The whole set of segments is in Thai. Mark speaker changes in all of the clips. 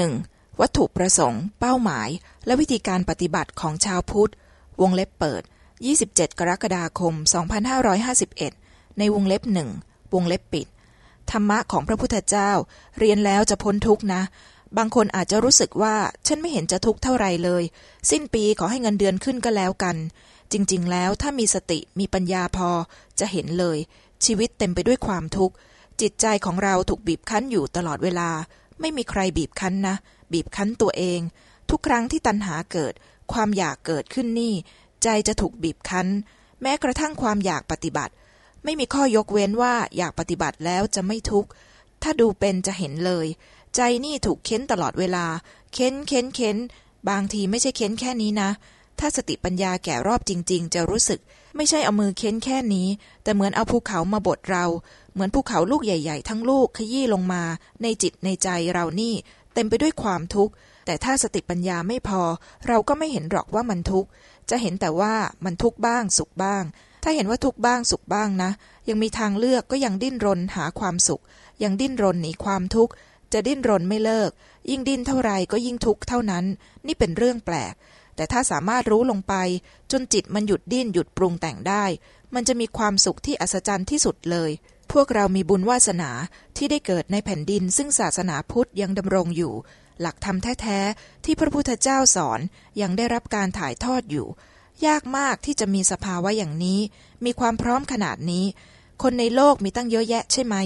Speaker 1: 1. วัตถุประสงค์ เป้าหมาย และวิธีการปฏิบัติของชาวพุทธ วงเล็บเปิด 27 กรกฎาคม 2551 ในวงเล็บหนึ่งวงเล็บปิด ธรรมะของพระพุทธเจ้า เรียนแล้วจะพ้นทุกนะ บางคนอาจจะรู้สึกว่า ฉันไม่เห็นจะทุกข์เท่าไรเลย สิ้นปีขอให้เงินเดือนขึ้นก็แล้วกัน จริง ๆ แล้วถ้ามีสติมีปัญญาพอจะเห็นเลย ชีวิตเต็มไปด้วยความทุกข์จิตใจของเราถูกบีบคั้นอยู่ตลอดเวลา ไม่มีใครบีบคั้นนะ บีบคั้นตัวเอง ทุกครั้งที่ตัณหาเกิด ความอยากเกิดขึ้นนี่ ใจจะถูกบีบคั้น แม้กระทั่งความอยากปฏิบัติ ไม่มีข้อยกเว้นว่าอยากปฏิบัติแล้วจะไม่ทุกข์ ถ้าดูเป็นจะเห็นเลย ใจนี่ถูกเค้นตลอดเวลา เค้นเค้นเค้น บางทีไม่ใช่เค้นแค่นี้นะ ถ้าสติปัญญาแก่รอบจริง ๆ จะรู้สึก ไม่ใช่เอามือเค้นแค่นี้ แต่เหมือนเอาภูเขามาบดเรา เหมือนภูเขาลูกใหญ่ ๆ ทั้งลูกขยี้ลงมา ในจิตในใจเรานี่เต็มไปด้วยความทุกข์ แต่ถ้าสติปัญญาไม่พอ เราก็ไม่เห็นหรอกว่ามันทุกข์ จะเห็นแต่ว่ามันทุกข์บ้างสุขบ้าง ถ้าเห็นว่าทุกข์บ้างสุขบ้างนะ ยังมีทางเลือกก็ยังดิ้นรนหาความสุข ยังดิ้นรนหนีความทุกข์จะดิ้นรนไม่เลิก ยิ่งดิ้นเท่าไรก็ยิ่งทุกข์เท่านั้น นี่เป็นเรื่องแปลก แต่ถ้าสามารถรู้ลงไป จนจิตมันหยุดดิ้นหยุดปรุงแต่งได้ มันจะมีความสุขที่อัศจรรย์ที่สุดเลย พวกเรามีบุญวาสนาที่ได้เกิดในแผ่นดิน ซึ่งศาสนาพุทธยังดำรงอยู่ หลักธรรมแท้ๆที่พระพุทธเจ้าสอนยังได้รับการถ่ายทอดอยู่ ยากมากที่จะมีสภาวะอย่างนี้ มีความพร้อมขนาดนี้ คนในโลกมีตั้งเยอะแยะใช่ไหม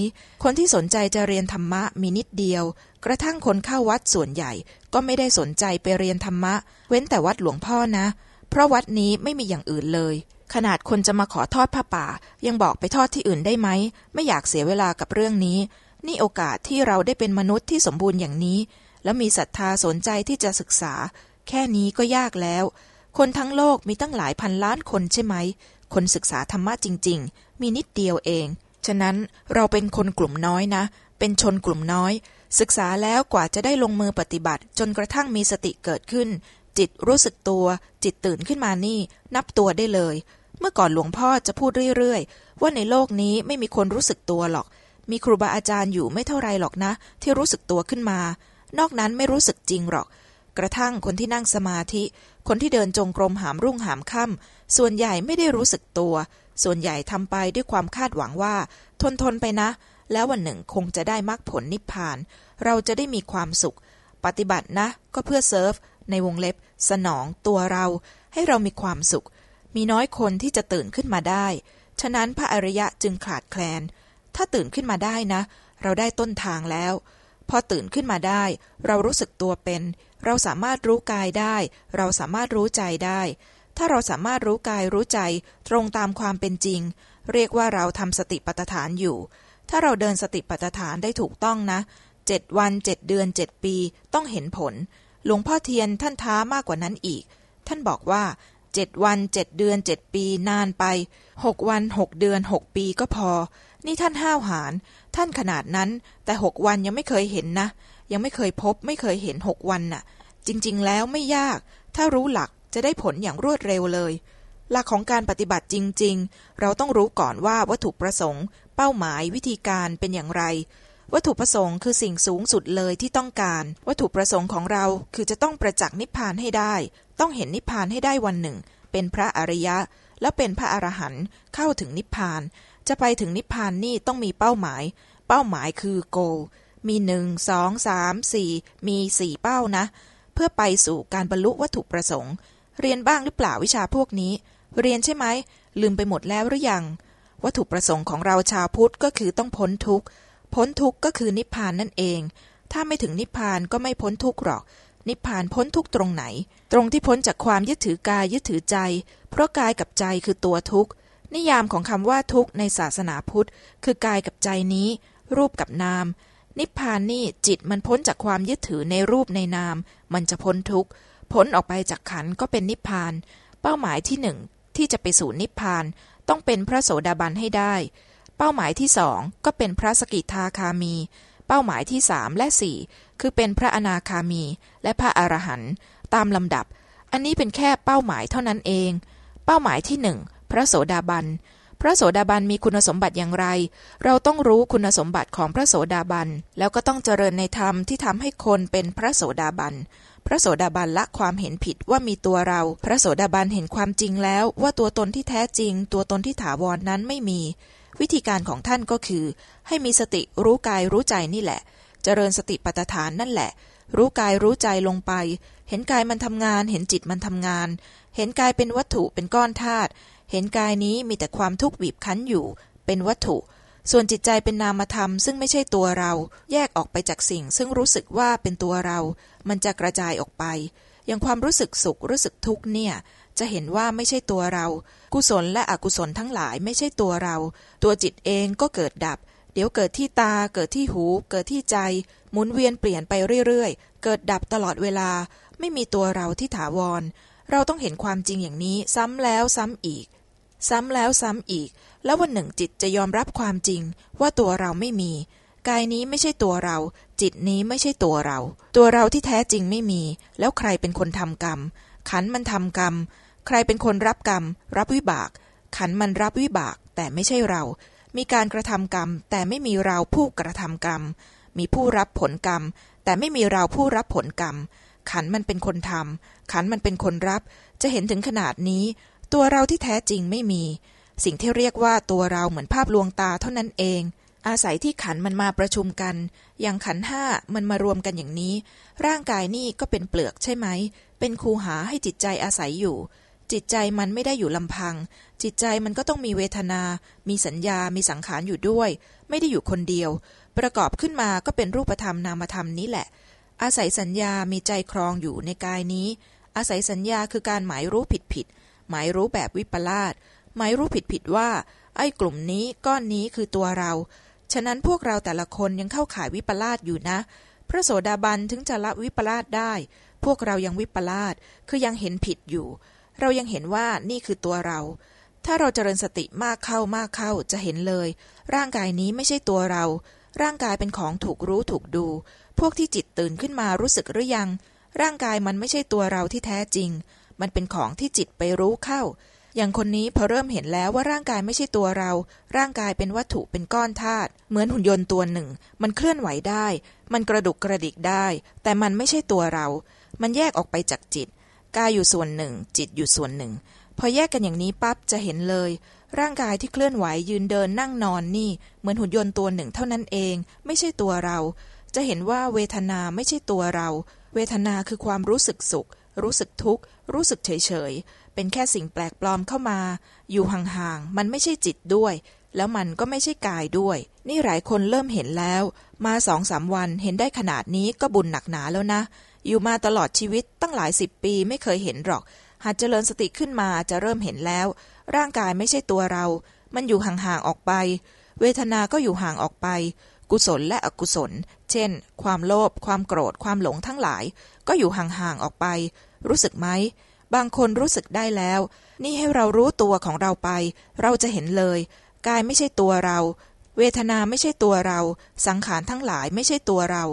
Speaker 1: คนที่สนใจจะเรียนธรรมะมีนิดเดียว กระทั่งคนเข้าวัดส่วนใหญ่ ก็ไม่ได้สนใจไปเรียนธรรมะ เว้นแต่วัดหลวงพ่อนะ เพราะวัดนี้ไม่มีอย่างอื่นเลย ขนาดคนจะมาขอทอดผ้าป่า ยังบอกไปทอดที่อื่นได้ไหม ไม่อยากเสียเวลากับเรื่องนี้ นี่โอกาสที่เราได้เป็นมนุษย์ที่สมบูรณ์อย่างนี้ แล้วมีศรัทธาสนใจที่จะศึกษา แค่นี้ก็ยากแล้ว คนทั้งโลกมีตั้งหลายพันล้านคนใช่ไหม คนศึกษาธรรมะจริง ๆ มีนิดเดียวเอง ฉะนั้นเราเป็นคนกลุ่มน้อยนะ เป็นชนกลุ่มน้อย ศึกษาแล้วกว่าจะได้ลงมือปฏิบัติ จนกระทั่งมีสติเกิดขึ้นจิตรู้สึกตัว จิตตื่นขึ้นมานี่ นับตัวได้เลย เมื่อก่อนหลวงพ่อจะพูดเรื่อยๆ ว่าในโลกนี้ไม่มีคนรู้สึกตัวหรอก มีครูบาอาจารย์อยู่ไม่เท่าไรหรอกนะ ที่รู้สึกตัวขึ้นมา นอกนั้นไม่รู้สึกจริงหรอก กระทั่งคนที่นั่งสมาธิ คนที่เดินจงกรมหามรุ่งหามค่ำส่วนใหญ่ไม่ได้รู้สึกตัว ส่วนใหญ่ทำไปด้วยความคาดหวังว่า ทนทนไปนะ แล้ววันหนึ่งคงจะได้มรรคผลนิพพาน เราจะได้มีความสุข ปฏิบัตินะ ก็เพื่อเซิร์ฟในวงเล็บ สนองตัวเรา ให้เรามีความสุข มีน้อยคนที่จะตื่นขึ้นมาได้ ฉะนั้นพระอริยะจึงขาดแคลน ถ้าตื่นขึ้นมาได้นะ เราได้ต้นทางแล้ว พอตื่นขึ้นมาได้ เรารู้สึกตัวเป็น เราสามารถรู้กายได้ เราสามารถรู้ใจได้ ถ้าเราสามารถรู้กายรู้ใจ ตรงตามความเป็นจริง เรียกว่าเราทำสติปัฏฐานอยู่ ถ้าเราเดินสติปัฏฐานได้ถูกต้องนะเจ็ดวันเจ็ดเดือนเจ็ดปีต้องเห็นผล หลวงพ่อเทียนท่านท้ามากกว่านั้นอีก ท่านบอกว่า เจ็ดวันเจ็ดเดือนเจ็ดปีนานไปหกวันหกเดือนหกปีก็พอ นี่ท่านห้าวหาญท่านขนาดนั้น แต่หกวันยังไม่เคยเห็นนะ ยังไม่เคยพบไม่เคยเห็นหกวันน่ะ จริง ๆ แล้วไม่ยาก ถ้ารู้หลักจะได้ผลอย่างรวดเร็วเลย หลักของการปฏิบัติจริง ๆ เราต้องรู้ก่อนว่าวัตถุประสงค์ เป้าหมายวิธีการเป็นอย่างไร วัตถุประสงค์คือสิ่งสูงสุดเลยที่ต้องการ วัตถุประสงค์ของเราคือจะต้องประจักษ์นิพพานให้ได้ ต้องเห็นนิพพานให้ได้วันหนึ่ง เป็นพระอริยะ แล้วเป็นพระอรหันต์เข้าถึงนิพพาน จะไปถึงนิพพานนี่ต้องมีเป้าหมาย เป้าหมายคือโก มีหนึ่งสองสามสี่มีสี่เป้านะ เพื่อไปสู่การบรรลุวัตถุประสงค์ เรียนบ้างหรือเปล่าวิชาพวกนี้ เรียนใช่ไหมลืมไปหมดแล้วหรือยัง วัตถุประสงค์ของเราชาวพุทธก็คือต้องพ้นทุกข์ พ้นทุกข์ก็คือนิพพานนั่นเอง ถ้าไม่ถึงนิพพานก็ไม่พ้นทุกข์หรอก นิพพานพ้นทุกข์ตรงไหน ตรงที่พ้นจากความยึดถือกายยึดถือใจ เพราะกายกับใจคือตัวทุกข์ นิยามของคำว่าทุกข์ในศาสนาพุทธ คือกายกับใจนี้ รูปกับนาม นิพพานนี่จิตมันพ้นจากความยึดถือในรูปในนาม มันจะพ้นทุกข์ พ้นออกไปจากขันก็เป็นนิพพาน เป้าหมายที่หนึ่งที่จะไปสู่นิพพานต้องเป็นพระโสดาบันให้ได้ เป้าหมายที่สองก็เป็นพระสกิทาคามี เป้าหมายที่สามและสี่คือเป็นพระอนาคามี และพระอรหันต์ตามลำดับ อันนี้เป็นแค่เป้าหมายเท่านั้นเอง เป้าหมายที่หนึ่งพระโสดาบัน พระโสดาบันมีคุณสมบัติอย่างไร เราต้องรู้คุณสมบัติของพระโสดาบัน แล้วก็ต้องเจริญในธรรมที่ทำให้คนเป็นพระโสดาบันพระโสดาบันละความเห็นผิดว่ามีตัวเรา พระโสดาบันเห็นความจริงแล้วว่าตัวตนที่แท้จริง ตัวตนที่ถาวรนนั้นไม่มี วิธีการของท่านก็คือ ให้มีสติรู้กายรู้ใจนี่แหละ เจริญสติปัฏฐานนั่นแหละ รู้กายรู้ใจลงไป เห็นกายมันทำงาน เห็นจิตมันทำงาน เห็นกายเป็นวัตถุเป็นก้อนธาตุเห็นกายนี้มีแต่ความทุกข์บีบคั้นอยู่ เป็นวัตถุ ส่วนจิตใจเป็นนามธรรม ซึ่งไม่ใช่ตัวเรา แยกออกไปจากสิ่ง ซึ่งรู้สึกว่าเป็นตัวเรา มันจะกระจายออกไป อย่างความรู้สึกสุขรู้สึกทุกข์เนี่ย จะเห็นว่าไม่ใช่ตัวเรา กุศลและอกุศลทั้งหลายไม่ใช่ตัวเรา ตัวจิตเองก็เกิดดับ เดี๋ยวเกิดที่ตา เกิดที่หู เกิดที่ใจ หมุนเวียนเปลี่ยนไปเรื่อยๆ เกิดดับตลอดเวลา ไม่มีตัวเราที่ถาวร เราต้องเห็นความจริงอย่างนี้ซ้ำแล้วซ้ำอีก ซ้ำแล้วซ้ำอีก แล้ววันหนึ่งจิตจะยอมรับความจริงว่าตัวเราไม่มี กายนี้ไม่ใช่ตัวเรา จิตนี้ไม่ใช่ตัวเรา ตัวเราที่แท้จริงไม่มี แล้วใครเป็นคนทำกรรม ขันมันทำกรรม ใครเป็นคนรับกรรม รับวิบาก ขันมันรับวิบาก แต่ไม่ใช่เรา มีการกระทำกรรม แต่ไม่มีเราผู้กระทำกรรม มีผู้รับผลกรรม แต่ไม่มีเราผู้รับผลกรรม ขันมันเป็นคนทำขันมันเป็นคนรับ จะเห็นถึงขนาดนี้ ตัวเราที่แท้จริงไม่มี สิ่งที่เรียกว่าตัวเราเหมือนภาพลวงตาเท่านั้นเอง อาศัยที่ขันมันมาประชุมกัน อย่างขันห้ามันมารวมกันอย่างนี้ ร่างกายนี่ก็เป็นเปลือกใช่ไหม เป็นคูหาให้จิตใจอาศัยอยู่ จิตใจมันไม่ได้อยู่ลำพัง จิตใจมันก็ต้องมีเวทนา มีสัญญา มีสังขารอยู่ด้วย ไม่ได้อยู่คนเดียว ประกอบขึ้นมาก็เป็นรูปธรรมนามธรรมนี้แหละ อาศัยสัญญา มีใจครองอยู่ในกายนี้ อาศัยสัญญาคือการหมายรู้ผิดผิด หมายรู้แบบวิปลาสหมายรู้ผิดผิดว่า ไอ้กลุ่มนี้ก้อนนี้คือตัวเรา ฉะนั้นพวกเราแต่ละคนยังเข้าข่ายวิปลาสอยู่นะ พระโสดาบันถึงจะละวิปลาสได้ พวกเรายังวิปลาสคือยังเห็นผิดอยู่ เรายังเห็นว่านี่คือตัวเรา ถ้าเราเจริญสติมากเข้ามากเข้าจะเห็นเลย ร่างกายนี้ไม่ใช่ตัวเรา ร่างกายเป็นของถูกรู้ถูกดู พวกที่จิตตื่นขึ้นมารู้สึกหรือยัง ร่างกายมันไม่ใช่ตัวเราที่แท้จริง มันเป็นของที่จิตไปรู้เข้า อย่างคนนี้พอเริ่มเห็นแล้วว่าร่างกายไม่ใช่ตัวเรา ร่างกายเป็นวัตถุเป็นก้อนธาตุเหมือนหุ่นยนต์ตัวหนึ่ง มันเคลื่อนไหวได้ มันกระดุกกระดิกได้ แต่มันไม่ใช่ตัวเรา มันแยกออกไปจากจิต กายอยู่ส่วนหนึ่ง จิตอยู่ส่วนหนึ่ง พอแยกกันอย่างนี้ปั๊บจะเห็นเลย ร่างกายที่เคลื่อนไหวยืนเดินนั่งนอนนี่ เหมือนหุ่นยนต์ตัวหนึ่งเท่านั้นเอง ไม่ใช่ตัวเรา จะเห็นว่าเวทนาไม่ใช่ตัวเรา เวทนาคือความรู้สึกสุข รู้สึกทุกข์ รู้สึกเฉยๆ เป็นแค่สิ่งแปลกปลอมเข้ามา อยู่ห่างๆ มันไม่ใช่จิตด้วย แล้วมันก็ไม่ใช่กายด้วย นี่หลายคนเริ่มเห็นแล้ว มาสองสามวันเห็นได้ขนาดนี้ก็บุญหนักหนาแล้วนะ อยู่มาตลอดชีวิตตั้งหลายสิบปีไม่เคยเห็นหรอก หากเจริญสติขึ้นมาจะเริ่มเห็นแล้ว ร่างกายไม่ใช่ตัวเรา มันอยู่ห่างๆ ออกไป เวทนา ก็อยู่ห่างออกไปกุศลและอกุศล เช่น ความโลภ ความโกรธ ความหลงทั้งหลาย ก็อยู่ห่างๆ ออกไป รู้สึกไหม บางคนรู้สึกได้แล้ว นี่ให้เรารู้ตัวของเราไป เราจะเห็นเลย กายไม่ใช่ตัวเรา เวทนาไม่ใช่ตัวเรา สังขารทั้งหลายไม่ใช่ตัวเรา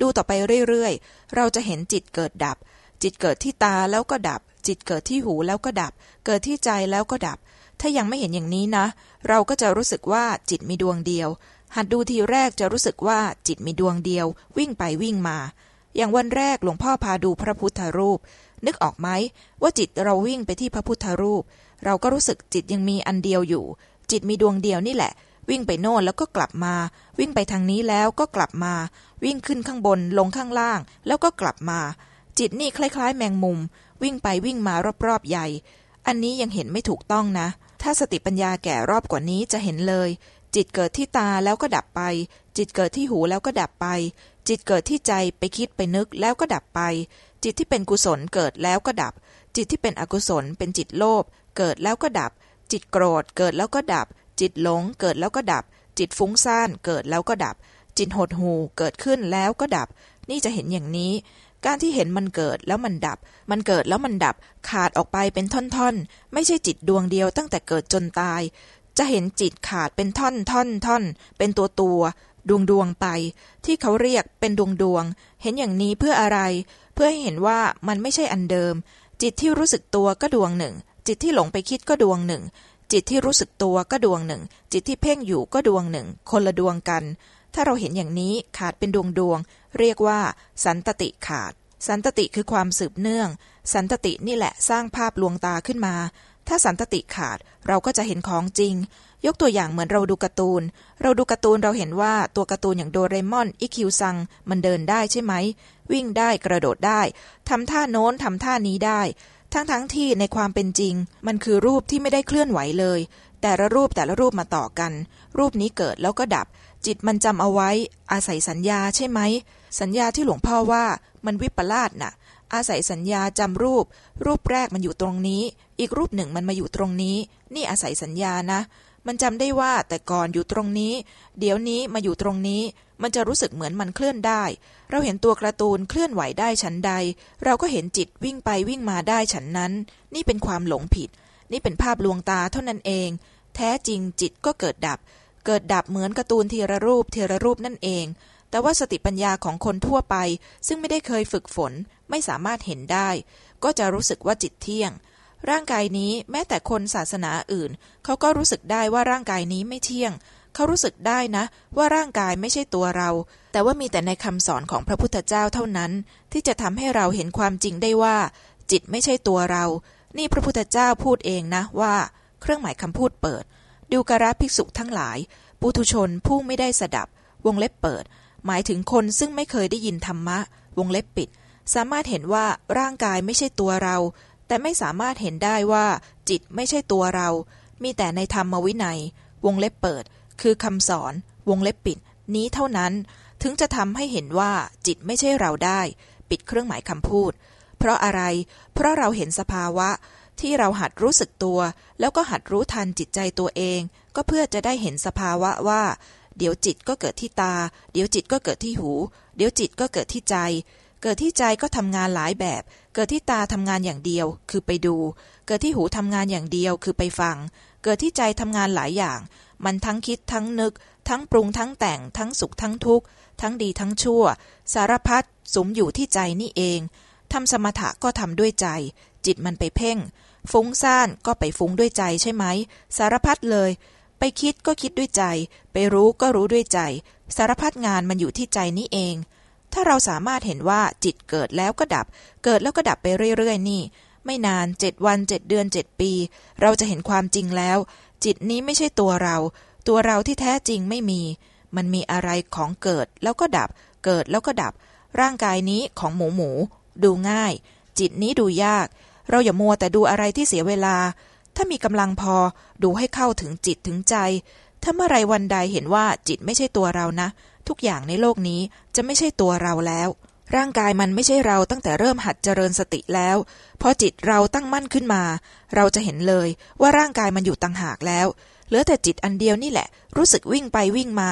Speaker 1: ดูต่อไปเรื่อยๆ เราจะเห็นจิตเกิดดับ จิตเกิดที่ตาแล้วก็ดับ จิตเกิดที่หูแล้วก็ดับ เกิดที่ใจแล้วก็ดับ ถ้ายังไม่เห็นอย่างนี้นะ เราก็จะรู้สึกว่าจิตมีดวงเดียว หัดดูทีแรกจะรู้สึกว่าจิตมีดวงเดียว วิ่งไปวิ่งมา อย่างวันแรกหลวงพ่อพาดูพระพุทธรูป นึกออกไหมว่าจิตเราวิ่งไปที่พระพุทธรูป เราก็รู้สึกจิตยังมีอันเดียวอยู่ จิตมีดวงเดียวนี่แหละ วิ่งไปโน่นแล้วก็กลับมา วิ่งไปทางนี้แล้วก็กลับมา วิ่งขึ้นข้างบนลงข้างล่าง แล้วก็กลับมา จิตนี่คล้ายๆ แมงมุม วิ่งไปวิ่งมารอบๆใหญ่ อันนี้ยังเห็นไม่ถูกต้องนะ ถ้าสติปัญญาแก่รอบกว่านี้จะเห็นเลย จิตเกิดที่ตาแล้วก็ดับไป จิตเกิดที่หูแล้วก็ดับไป จิตเกิดที่ใจไปคิดไปนึกแล้วก็ดับไป จิตที่เป็นกุศลเกิดแล้วก็ดับ จิตที่เป็นอกุศล เป็นจิตโลภเกิดแล้วก็ดับ จิตโกรธเกิดแล้วก็ดับ จิตหลงเกิดแล้วก็ดับ จิตฟุ้งซ่านเกิดแล้วก็ดับ จิตหดหูเกิดขึ้นแล้วก็ดับ นี่จะเห็นอย่างนี้ การที่เห็นมันเกิดแล้วมันดับ มันเกิดแล้วมันดับ ขาดออกไปเป็นท่อนๆ ไม่ใช่จิตดวงเดียวตั้งแต่เกิดจนตาย จะเห็นจิตขาดเป็นท่อนท่อนท่อนเป็นตัวตัวดวงดวงไป ที่เขาเรียกเป็นดวงดวง เห็นอย่างนี้เพื่ออะไร เพื่อให้เห็นว่ามันไม่ใช่อันเดิม จิตที่รู้สึกตัวก็ดวงหนึ่ง จิตที่หลงไปคิดก็ดวงหนึ่ง จิตที่รู้สึกตัวก็ดวงหนึ่ง จิตที่เพ่งอยู่ก็ดวงหนึ่ง คนละดวงกัน ถ้าเราเห็นอย่างนี้ขาดเป็นดวงดวง เรียกว่า สันตติขาด สันตติคือความสืบเนื่อง สันตตินี่แหละสร้างภาพลวงตาขึ้นมา ถ้าสันตติขาดเราก็จะเห็นของจริง ยกตัวอย่างเหมือนเราดูการ์ตูน เราดูการ์ตูนเราเห็นว่าตัวการ์ตูนอย่างโดเรมอนอิคิวซังมันเดินได้ใช่ไหม วิ่งได้กระโดดได้ทำท่าโน้นทำท่านี้ได้ ทั้งทั้งที่ในความเป็นจริง มันคือรูปที่ไม่ได้เคลื่อนไหวเลย แต่ละรูปแต่ละรูปมาต่อกัน รูปนี้เกิดแล้วก็ดับ จิตมันจำเอาไว้ อาศัยสัญญาใช่ไหม สัญญาที่หลวงพ่อว่ามันวิปลาสน่ะอาศัยสัญญาจำรูป รูปแรกมันอยู่ตรงนี้ อีกรูปหนึ่งมันมาอยู่ตรงนี้ นี่อาศัยสัญญานะ มันจำได้ว่าแต่ก่อนอยู่ตรงนี้ เดี๋ยวนี้มาอยู่ตรงนี้ มันจะรู้สึกเหมือนมันเคลื่อนได้ เราเห็นตัวการ์ตูนเคลื่อนไหวได้ฉันใด เราก็เห็นจิตวิ่งไปวิ่งมาได้ฉันนั้น นี่เป็นความหลงผิด นี่เป็นภาพลวงตาเท่านั้นเอง แท้จริงจิตก็เกิดดับ เกิดดับเหมือนการ์ตูนทีละรูปทีละรูปนั่นเองแต่ว่าสติปัญญาของคนทั่วไป ซึ่งไม่ได้เคยฝึกฝน ไม่สามารถเห็นได้ ก็จะรู้สึกว่าจิตเที่ยง ร่างกายนี้แม้แต่คนศาสนาอื่น เขาก็รู้สึกได้ว่าร่างกายนี้ไม่เที่ยง เขารู้สึกได้นะ ว่าร่างกายไม่ใช่ตัวเรา แต่ว่ามีแต่ในคำสอนของพระพุทธเจ้าเท่านั้น ที่จะทำให้เราเห็นความจริงได้ว่า จิตไม่ใช่ตัวเรา นี่พระพุทธเจ้าพูดเองนะว่า เครื่องหมายคำพูดเปิดดูกระภิกษุทั้งหลาย ปุถุชนผู้ไม่ได้สดับ วงเล็บเปิด หมายถึงคนซึ่งไม่เคยได้ยินธรรมะ วงเล็บปิด สามารถเห็นว่าร่างกายไม่ใช่ตัวเรา แต่ไม่สามารถเห็นได้ว่า จิตไม่ใช่ตัวเรา มีแต่ในธรรมวินัย วงเล็บเปิด คือคำสอน วงเล็บปิด นี้เท่านั้น ถึงจะทำให้เห็นว่าจิตไม่ใช่เราได้ ปิดเครื่องหมายคำพูด เพราะอะไร เพราะเราเห็นสภาวะ ที่เราหัดรู้สึกตัว แล้วก็หัดรู้ทันจิตใจตัวเอง ก็เพื่อจะได้เห็นสภาวะว่า เดี๋ยวจิตก็เกิดที่ตา เดี๋ยวจิตก็เกิดที่หู เดี๋ยวจิตก็เกิดที่ใจ เกิดที่ใจก็ทำงานหลายแบบ เกิดที่ตาทำงานอย่างเดียว คือไปดู เกิดที่หูทำงานอย่างเดียว คือไปฟัง เกิดที่ใจทำงานหลายอย่าง มันทั้งคิดทั้งนึก ทั้งปรุงทั้งแต่ง ทั้งสุขทั้งทุกข์ ทั้งดีทั้งชั่ว สารพัดสมอยู่ที่ใจนี่เองทำสมถะก็ทำด้วยใจ จิตมันไปเพ่ง ฟุ้งซ่านก็ไปฟุ้งด้วยใจใช่ไหม สารพัดเลย ไปคิดก็คิดด้วยใจ ไปรู้ก็รู้ด้วยใจ สารพัดงานมันอยู่ที่ใจนี้เอง ถ้าเราสามารถเห็นว่าจิตเกิดแล้วก็ดับ เกิดแล้วก็ดับไปเรื่อยๆ นี่ ไม่นานเจ็ดวันเจ็ดเดือนเจ็ดปี เราจะเห็นความจริงแล้ว จิตนี้ไม่ใช่ตัวเรา ตัวเราที่แท้จริงไม่มี มันมีอะไรของเกิดแล้วก็ดับ เกิดแล้วก็ดับ ร่างกายนี้ของหมูหมู ดูง่าย จิตนี้ดูยาก เราอย่ามัวแต่ดูอะไรที่เสียเวลา ถ้ามีกำลังพอดูให้เข้าถึงจิตถึงใจ ถ้าเมื่อไรวันใดเห็นว่าจิตไม่ใช่ตัวเรานะ ทุกอย่างในโลกนี้จะไม่ใช่ตัวเราแล้ว ร่างกายมันไม่ใช่เราตั้งแต่เริ่มหัดเจริญสติแล้วพอจิตเราตั้งมั่นขึ้นมา เราจะเห็นเลยว่าร่างกายมันอยู่ต่างหากแล้ว เหลือแต่จิตอันเดียวนี่แหละ รู้สึกวิ่งไปวิ่งมา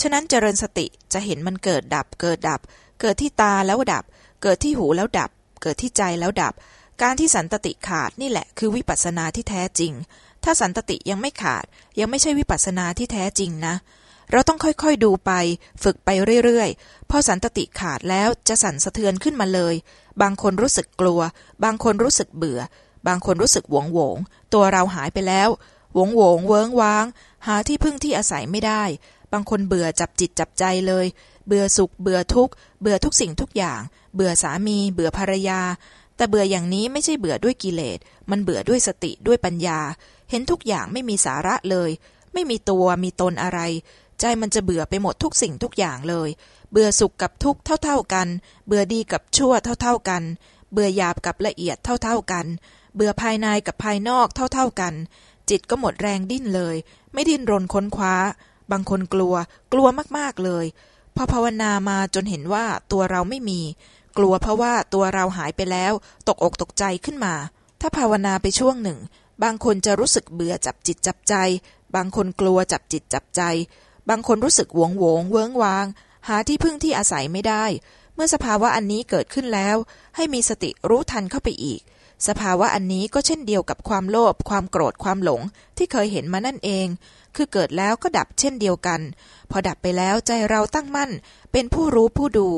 Speaker 1: ฉะนั้นเจริญสติจะเห็นมันเกิดดับ เกิดดับ เกิดที่ตาแล้วดับ เกิดที่หูแล้วดับ เกิดที่ใจแล้วดับ การที่สันตติขาดนี่แหละคือวิปัสสนาที่แท้จริง ถ้าสันตติยังไม่ขาดยังไม่ใช่วิปัสสนาที่แท้จริงนะ เราต้องค่อยๆดูไป ฝึกไปเรื่อยๆ พอสันตติขาดแล้วจะสั่นสะเทือนขึ้นมาเลย บางคนรู้สึกกลัว บางคนรู้สึกเบื่อ บางคนรู้สึกหวงหวง ตัวเราหายไปแล้ว หวงหวงเวิงว้าง หาที่พึ่งที่อาศัยไม่ได้ บางคนเบื่อจับจิตจับใจเลย เบื่อสุข เบื่อทุกข์ เบื่อทุกสิ่งทุกอย่าง เบื่อสามี เบื่อภรรยา แต่เบื่ออย่างนี้ไม่ใช่เบื่อด้วยกิเลส มันเบื่อด้วยสติด้วยปัญญา เห็นทุกอย่างไม่มีสาระเลย ไม่มีตัวมีตนอะไร ใจมันจะเบื่อไปหมดทุกสิ่งทุกอย่างเลย เบื่อสุขกับทุกข์เท่า ๆกัน เบื่อดีกับชั่วเท่า ๆกัน เบื่อหยาบกับละเอียดเท่า ๆกัน เบื่อภายในกับภายนอกเท่า ๆกัน จิตก็หมดแรงดิ้นเลย ไม่ดิ้นรนค้นคว้า บางคนกลัว กลัวมากๆเลย พอภาวนามาจนเห็นว่าตัวเราไม่มี กลัวเพราะว่าตัวเราหายไปแล้ว ตกอกตกใจขึ้นมา ถ้าภาวนาไปช่วงหนึ่ง บางคนจะรู้สึกเบื่อจับจิตจับใจ บางคนกลัวจับจิตจับใจ บางคนรู้สึกหวงโหวงเวิ้งวาง หาที่พึ่งที่อาศัยไม่ได้ เมื่อสภาวะอันนี้เกิดขึ้นแล้ว ให้มีสติรู้ทันเข้าไปอีก สภาวะอันนี้ก็เช่นเดียวกับความโลภความโกรธความหลงที่เคยเห็นมานั่นเอง คือเกิดแล้วก็ดับเช่นเดียวกัน พอดับไปแล้วใจเราตั้งมั่น เป็นผู้รู้ผู้ดู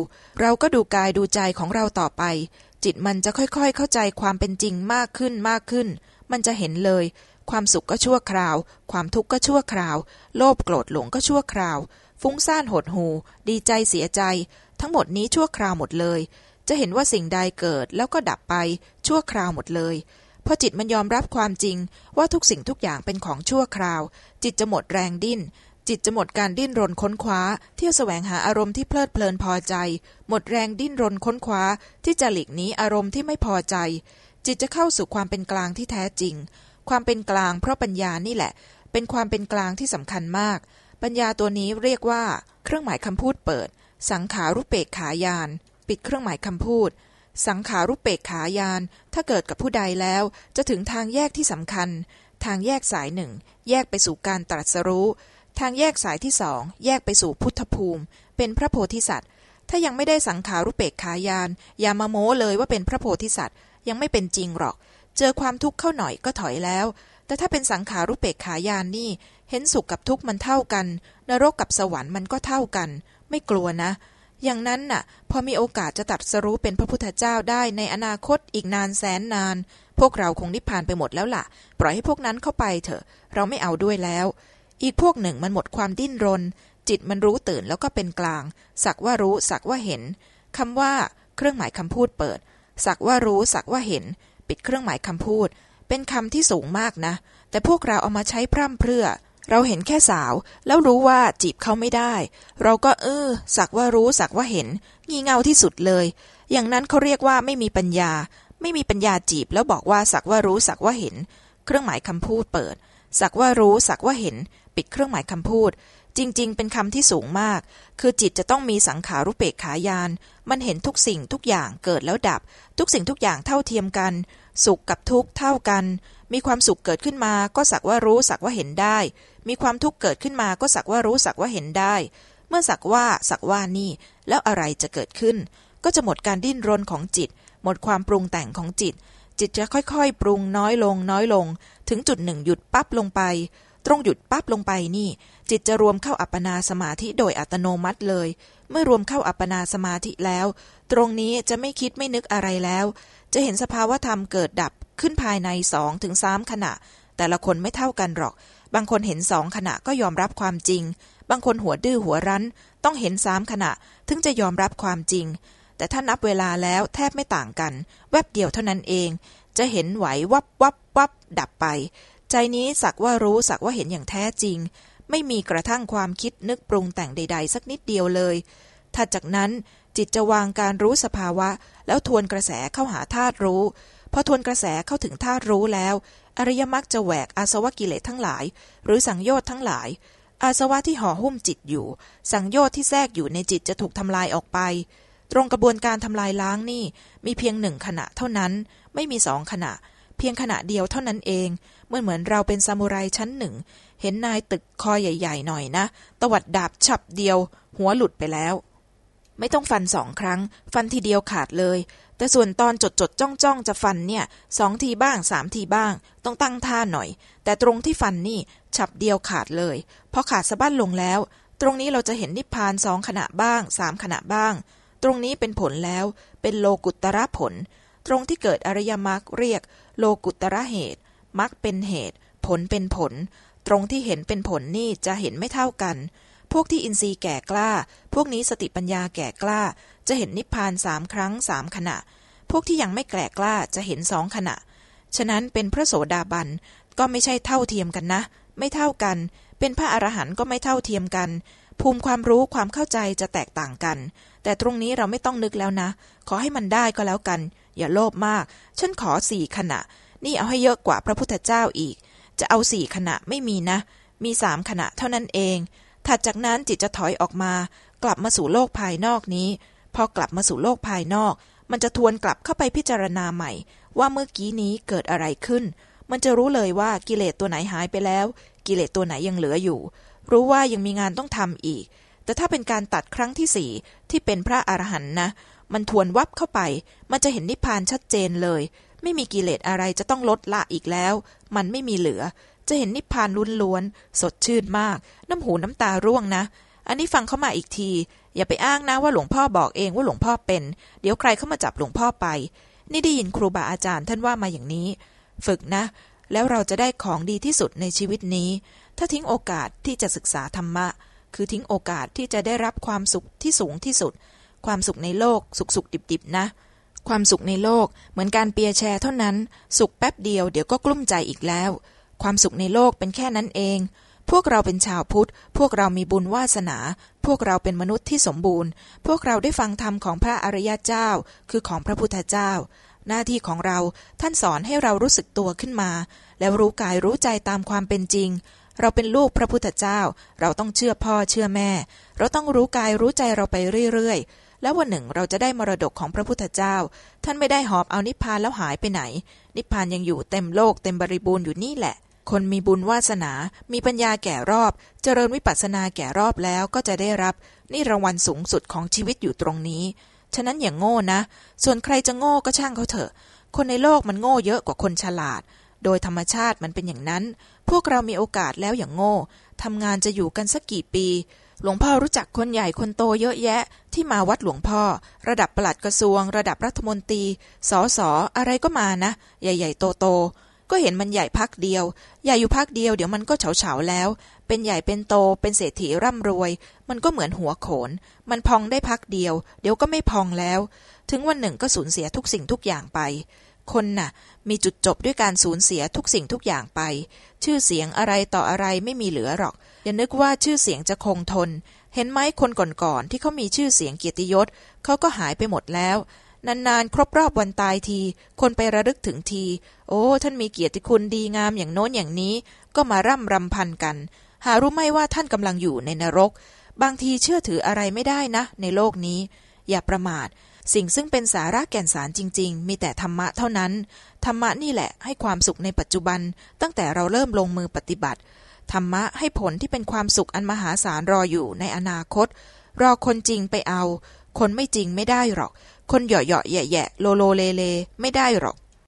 Speaker 1: เราก็ดูกายดูใจของเราต่อไปจิตมันจะค่อยๆ เข้าใจความเป็นจริงมากขึ้นมากขึ้น มันจะเห็นเลย ความสุขก็ชั่วคราว ความทุกข์ก็ชั่วคราว โลภโกรธหลงก็ชั่วคราว ฟุ้งซ่านหดหูดีใจเสียใจ ทั้งหมดนี้ชั่วคราวหมดเลย จะเห็นว่าสิ่งใดเกิดแล้วก็ดับไป ชั่วคราวหมดเลยพอจิตมันยอมรับความจริงว่าทุกสิ่งทุกอย่างเป็นของชั่วคราว จิตจะหมดแรงดิ้น จิตจะหมดการดิ้นรนค้นคว้า เที่ยวแสวงหาอารมณ์ที่เพลิดเพลินพอใจ หมดแรงดิ้นรนค้นคว้า ที่จะหลีกหนีอารมณ์ที่ไม่พอใจ จิตจะเข้าสู่ความเป็นกลางที่แท้จริง ความเป็นกลางเพราะปัญญานี่แหละ เป็นความเป็นกลางที่สำคัญมาก ปัญญาตัวนี้เรียกว่า เครื่องหมายคำพูดเปิด สังขารุปเปกขายาน ปิดเครื่องหมายคำพูด สังขารุปเปกขายาน ถ้าเกิดกับผู้ใดแล้ว จะถึงทางแยกที่สำคัญ ทางแยกสายหนึ่ง แยกไปสู่การตรัสรู้ ทางแยกสายที่สอง แยกไปสู่พุทธภูมิ เป็นพระโพธิสัตว์ ถ้ายังไม่ได้สังขารุปเปกขายาน อย่ามาโม้เลยว่าเป็นพระโพธิสัตว์ ยังไม่เป็นจริงหรอก เจอความทุกข์เข้าหน่อยก็ถอยแล้ว แต่ถ้าเป็นสังขารุปเปกขายานนี่ เห็นสุขกับทุกข์มันเท่ากัน นรกกับสวรรค์มันก็เท่ากัน ไม่กลัวนะ อย่างนั้นน่ะ พอมีโอกาสจะตัดสรู้เป็นพระพุทธเจ้าได้ในอนาคตอีกนานแสนนาน พวกเราคงนิพพานไปหมดแล้วล่ะ ปล่อยให้พวกนั้นเข้าไปเถอะ เราไม่เอาด้วยแล้ว อีกพวกหนึ่งมันหมดความดิ้นรน จิตมันรู้ตื่นแล้วก็เป็นกลาง สักว่ารู้สักว่าเห็นคำว่า เครื่องหมายคำพูดเปิด สักว่ารู้สักว่าเห็น ปิดเครื่องหมายคำพูด เป็นคำที่สูงมากนะ แต่พวกเราเอามาใช้พร่ำเพรื่อ เราเห็นแค่สาว แล้วรู้ว่าจีบเขาไม่ได้ เราก็เออสักว่ารู้สักว่าเห็น งีเง่าที่สุดเลย อย่างนั้นเขาเรียกว่าไม่มีปัญญา ไม่มีปัญญาจีบแล้วบอกว่าสักว่ารู้สักว่าเห็น เครื่องหมายคำพูดเปิด สักว่ารู้สักว่าเห็น ปิดเครื่องหมายคำพูด จริง ๆ เป็นคำที่สูงมาก คือจิตจะต้องมีสังขารุเปกขายาน มันเห็นทุกสิ่งทุกอย่างเกิดแล้วดับ ทุกสิ่งทุกอย่างเท่าเทียมกัน สุขกับทุกข์เท่ากัน มีความสุขเกิดขึ้นมาก็สักว่ารู้สักว่าเห็นได้ มีความทุกข์เกิดขึ้นมาก็สักว่ารู้สักว่าเห็นได้ เมื่อสักว่าสักว่านี่ แล้วอะไรจะเกิดขึ้น ก็จะหมดการดิ้นรนของจิต หมดความปรุงแต่งของจิต จิตจะค่อยๆ ปรุงน้อยลงน้อยลง ถึงจุดหนึ่งหยุดปั๊บลงไป ตรงหยุดปั๊บลงไปนี่ จิตจะรวมเข้าอัปปนาสมาธิโดยอัตโนมัติเลย เมื่อรวมเข้าอัปปนาสมาธิแล้ว ตรงนี้จะไม่คิดไม่นึกอะไรแล้ว จะเห็นสภาวธรรมเกิดดับขึ้นภายในสองถึงสามขณะ แต่ละคนไม่เท่ากันหรอก บางคนเห็นสองขณะก็ยอมรับความจริง บางคนหัวดื้อหัวรั้น ต้องเห็นสามขณะ ถึงจะยอมรับความจริง แต่ถ้านับเวลาแล้วแทบไม่ต่างกัน แวบเดียวเท่านั้นเอง จะเห็นไหววับวับวับดับไป ใจนี้สักว่ารู้สักว่าเห็นอย่างแท้จริง ไม่มีกระทั่งความคิดนึกปรุงแต่งใด ๆ สักนิดเดียวเลยถัดจากนั้นจิตจะวางการรู้สภาวะ แล้วทวนกระแสเข้าหาธาตุรู้ พอทวนกระแสเข้าถึงธาตุรู้แล้ว อริยมรรคจะแหวกอาสวะกิเลสทั้งหลาย หรือสังโยชน์ทั้งหลาย อาสวะที่ห่อหุ้มจิตอยู่ สังโยชน์ที่แทรกอยู่ในจิตจะถูกทำลายออกไป ตรงกระบวนการทำลายล้างนี่มีเพียงหนึ่งขณะเท่านั้น ไม่มีสองขณะ เพียงขณะเดียวเท่านั้นเอง เมื่อเหมือนเราเป็นซามูไรชั้นหนึ่ง เห็นนายตึกคอใหญ่ ๆ หน่อยนะ ตวัดดาบฉับเดียว หัวหลุดไปแล้ว ไม่ต้องฟันสองครั้ง ฟันทีเดียวขาดเลย แต่ส่วนตอนจดจดจ้องจ้องจะฟันเนี่ยสองทีบ้างสามทีบ้าง ต้องตั้งท่าหน่อย แต่ตรงที่ฟันนี่ฉับเดียวขาดเลยพอขาดสะบั้นลงแล้ว ตรงนี้เราจะเห็นนิพพานสองขณะบ้างสามขณะบ้าง ตรงนี้เป็นผลแล้ว เป็นโลกุตระผล ตรงที่เกิดอริยมรรคเรียก โลกุตระเหตุมรรคเป็นเหตุ ผลเป็นผล ตรงที่เห็นเป็นผลนี่จะเห็นไม่เท่ากัน พวกที่อินทรีย์แก่กล้า พวกนี้สติปัญญาแก่กล้า จะเห็นนิพพานสามครั้งสามขณะ พวกที่ยังไม่แก่กล้าจะเห็นสองขณะ ฉะนั้นเป็นพระโสดาบันก็ไม่ใช่เท่าเทียมกันนะ ไม่เท่ากัน เป็นพระอรหันต์ก็ไม่เท่าเทียมกัน ภูมิความรู้ความเข้าใจจะแตกต่างกัน แต่ตรงนี้เราไม่ต้องนึกแล้วนะ ขอให้มันได้ก็แล้วกัน อย่าโลภมาก ฉันขอสี่ขณะ นี่เอาให้เยอะกว่าพระพุทธเจ้าอีก จะเอาสี่ขณะไม่มีนะ มีสามขณะเท่านั้นเอง ถัดจากนั้นจิตจะถอยออกมา กลับมาสู่โลกภายนอกนี้ พอกลับมาสู่โลกภายนอก มันจะทวนกลับเข้าไปพิจารณาใหม่ ว่าเมื่อกี้นี้เกิดอะไรขึ้น มันจะรู้เลยว่ากิเลสตัวไหนหายไปแล้ว กิเลสตัวไหนยังเหลืออยู่ รู้ว่ายังมีงานต้องทำอีก แต่ถ้าเป็นการตัดครั้งที่สี่ที่เป็นพระอรหันต์นะ มันทวนวับเข้าไป มันจะเห็นนิพพานชัดเจนเลย ไม่มีกิเลสอะไรจะต้องลดละอีกแล้ว มันไม่มีเหลือ จะเห็นนิพพานล้วน สดชื่นมาก น้ำหูน้ำตาร่วงนะ อันนี้ฟังเข้ามาอีกที อย่าไปอ้างนะว่าหลวงพ่อบอกเองว่าหลวงพ่อเป็น เดี๋ยวใครเข้ามาจับหลวงพ่อไป นี่ได้ยินครูบาอาจารย์ท่านว่ามาอย่างนี้ ฝึกนะ แล้วเราจะได้ของดีที่สุดในชีวิตนี้ ถ้าทิ้งโอกาสที่จะศึกษาธรรมะ คือทิ้งโอกาสที่จะได้รับความสุขที่สูงที่สุด ความสุขในโลกสุขสุขดิบๆนะ ความสุขในโลกเหมือนการเปียแชร์เท่านั้น สุขแป๊บเดียวเดี๋ยวก็กลุ้มใจอีกแล้ว ความสุขในโลกเป็นแค่นั้นเอง พวกเราเป็นชาวพุทธ พวกเรามีบุญวาสนา พวกเราเป็นมนุษย์ที่สมบูรณ์ พวกเราได้ฟังธรรมของพระอริยเจ้า คือของพระพุทธเจ้า หน้าที่ของเราท่านสอนให้เรารู้สึกตัวขึ้นมา แล้วรู้กายรู้ใจตามความเป็นจริงเราเป็นลูกพระพุทธเจ้า เราต้องเชื่อพ่อเชื่อแม่ เราต้องรู้กายรู้ใจเราไปเรื่อยๆ แล้ววันหนึ่งเราจะได้มรดกของพระพุทธเจ้า ท่านไม่ได้หอบเอานิพพานแล้วหายไปไหน นิพพานยังอยู่เต็มโลกเต็มบริบูรณ์อยู่นี่แหละ คนมีบุญวาสนา มีปัญญาแก่รอบ เจริญวิปัสสนาแก่รอบแล้วก็จะได้รับ นี่รางวัลสูงสุดของชีวิตอยู่ตรงนี้ ฉะนั้นอย่างโง่นะ ส่วนใครจะโง่ก็ช่างเขาเถอะ คนในโลกมันโง่เยอะกว่าคนฉลาด โดยธรรมชาติมันเป็นอย่างนั้น พวกเรามีโอกาสแล้วอย่างโง่ทำงานจะอยู่กันสักกี่ปี หลวงพ่อรู้จักคนใหญ่คนโตเยอะแยะ ที่มาวัดหลวงพ่อ ระดับปลัดกระทรวง ระดับรัฐมนตรีสอสออะไรก็มานะ ใหญ่ๆโตๆก็เห็นมันใหญ่พักเดียว ใหญ่อยู่พักเดียวเดี๋ยวมันก็เฉาๆแล้ว เป็นใหญ่เป็นโตเป็นเศรษฐีร่ำรวย มันก็เหมือนหัวโขน มันพองได้พักเดียว เดี๋ยวก็ไม่พองแล้ว ถึงวันหนึ่งก็สูญเสียทุกสิ่งทุกอย่างไป คนน่ะ มีจุดจบด้วยการสูญเสียทุกสิ่งทุกอย่างไป ชื่อเสียงอะไรต่ออะไรไม่มีเหลือหรอก อย่านึกว่าชื่อเสียงจะคงทน เห็นไหมคนก่อนๆที่เขามีชื่อเสียงเกียรติยศเขาก็หายไปหมดแล้วนานๆ ครบรอบวันตายที คนไประลึกถึงที โอ้ ท่านมีเกียรติคุณดีงามอย่างโน้นอย่างนี้ ก็มาร่ำรำพันกัน หารู้ไหมว่าท่านกำลังอยู่ในนรก บางทีเชื่อถืออะไรไม่ได้นะ ในโลกนี้ อย่าประมาท สิ่งซึ่งเป็นสาระแก่นสารจริง ๆ มีแต่ธรรมะเท่านั้น ธรรมะนี่แหละให้ความสุขในปัจจุบัน ตั้งแต่เราเริ่มลงมือปฏิบัติ ธรรมะให้ผลที่เป็นความสุขอันมหาศาลรออยู่ในอนาคต รอคนจริงไปเอา คนไม่จริงไม่ได้หรอก คนเหยาะๆแย่ๆโลโลเลเลไม่ได้หรอก